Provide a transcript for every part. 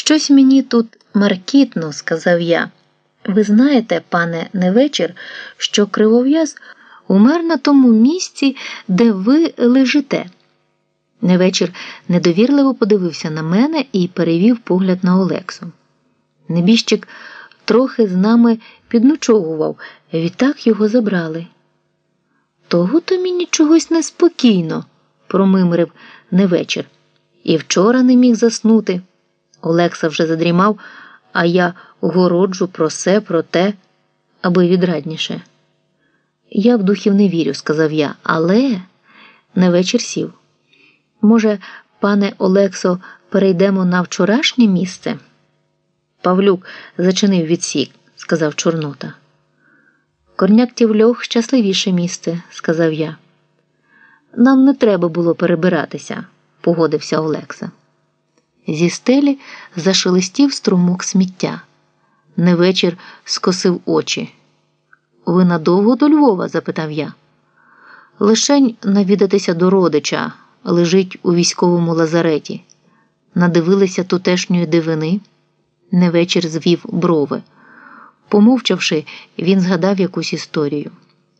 Щось мені тут маркітно, сказав я. Ви знаєте, пане Невечір, що кривов'яз умер на тому місці, де ви лежите. Невечір недовірливо подивився на мене і перевів погляд на Олексу. Небіжчик трохи з нами підночовував, відтак його забрали. Того то мені чогось неспокійно, промимрив невечір. І вчора не міг заснути. Олекса вже задрімав, а я городжу про все, про те, аби відрадніше. Я в духів не вірю, сказав я, але на вечір сів. Може, пане Олексо, перейдемо на вчорашнє місце? Павлюк зачинив відсік, сказав Чорнота. Корняк тівльох щасливіше місце, сказав я. Нам не треба було перебиратися, погодився Олекса. Зі стелі зашелестів струмок сміття. Невечір скосив очі. Ви надовго до Львова? запитав я. Лишень навідатися до родича, лежить у військовому лазареті. Надивилися тутешньої дивини. Невечір звів брови. Помовчавши, він згадав якусь історію.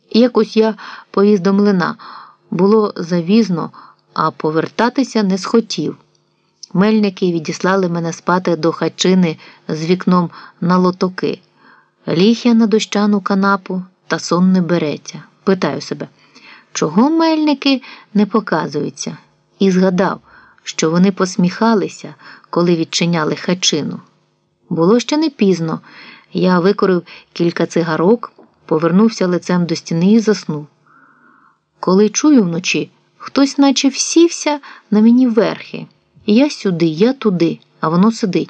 Якось я повіз до млина. Було завізно, а повертатися не схотів. Мельники відіслали мене спати до хачини з вікном на лотоки. Ліг я на дощану канапу, та сон не береться. Питаю себе, чого мельники не показуються? І згадав, що вони посміхалися, коли відчиняли хачину. Було ще не пізно. Я викорив кілька цигарок, повернувся лицем до стіни і заснув. Коли чую вночі, хтось наче всівся на мені верхи. Я сюди, я туди, а воно сидить.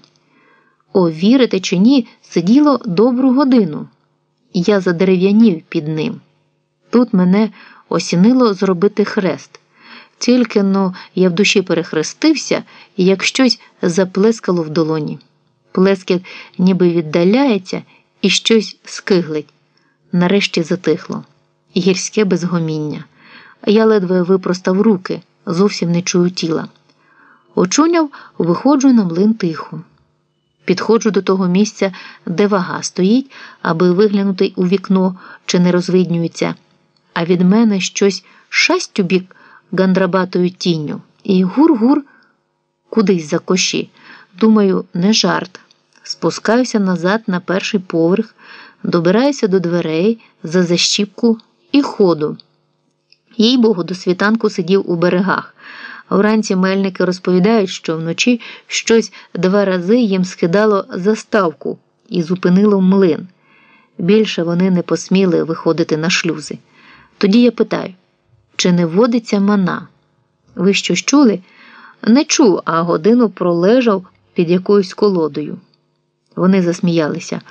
О, вірите чи ні, сиділо добру годину. Я задерев'янів під ним. Тут мене осінило зробити хрест. Тільки но я в душі перехрестився, як щось заплескало в долоні. Плескіт ніби віддаляється і щось скиглить. Нарешті затихло. Гірське безгоміння. Я ледве випростав руки, зовсім не чую тіла. Очуняв, виходжу на млин тихо. Підходжу до того місця, де вага стоїть, аби виглянути у вікно, чи не розвиднюється, а від мене щось шасть у бік гандрабатою тінню, і гур-гур кудись за коші. Думаю, не жарт. Спускаюся назад на перший поверх, добираюся до дверей за защіпку і ходу. Їй богу, до світанку сидів у берегах. Вранці мельники розповідають, що вночі щось два рази їм скидало заставку і зупинило млин. Більше вони не посміли виходити на шлюзи. Тоді я питаю, чи не водиться мана? Ви щось чули? Не чув, а годину пролежав під якоюсь колодою. Вони засміялися.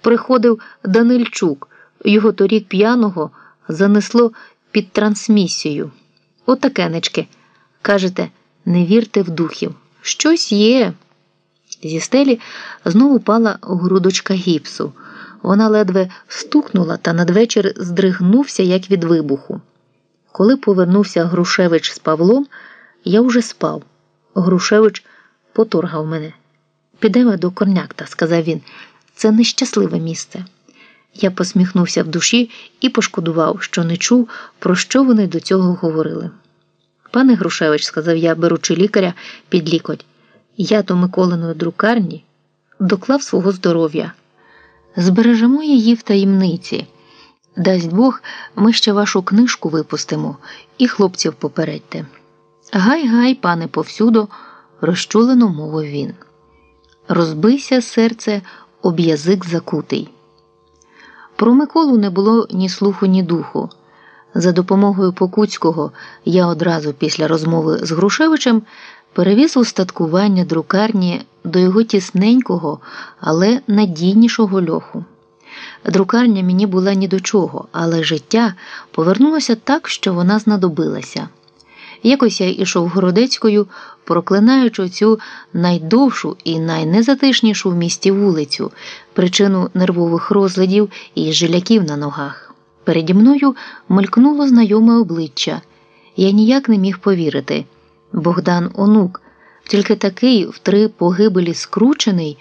Приходив Данильчук, його торік п'яного занесло під трансмісію. Отакенечки. Кажете, не вірте в духів. Щось є. Зі стелі знову пала грудочка гіпсу. Вона ледве стукнула та надвечір здригнувся, як від вибуху. Коли повернувся Грушевич з Павлом, я вже спав. Грушевич поторгав мене. Підемо до корнякта, сказав він. Це нещасливе місце. Я посміхнувся в душі і пошкодував, що не чув, про що вони до цього говорили. Пане Грушевич, сказав я, беручи лікаря під лікоть, я до Миколиної друкарні доклав свого здоров'я. Збережемо її в таємниці. Дасть Бог, ми ще вашу книжку випустимо і хлопців попередьте. Гай, гай, пане, повсюду, розчулено мовив він. Розбийся серце об язик закутий. Про Миколу не було ні слуху, ні духу. За допомогою Покуцького я одразу після розмови з Грушевичем перевіз устаткування друкарні до його тісненького, але надійнішого льоху. Друкарня мені була ні до чого, але життя повернулося так, що вона знадобилася. Якось я ішов Городецькою, проклинаючи цю найдовшу і найнезатишнішу в місті вулицю, причину нервових розладів і жиляків на ногах. Переді мною мелькнуло знайоме обличчя. Я ніяк не міг повірити. Богдан онук, Тільки такий в три погибелі скручений.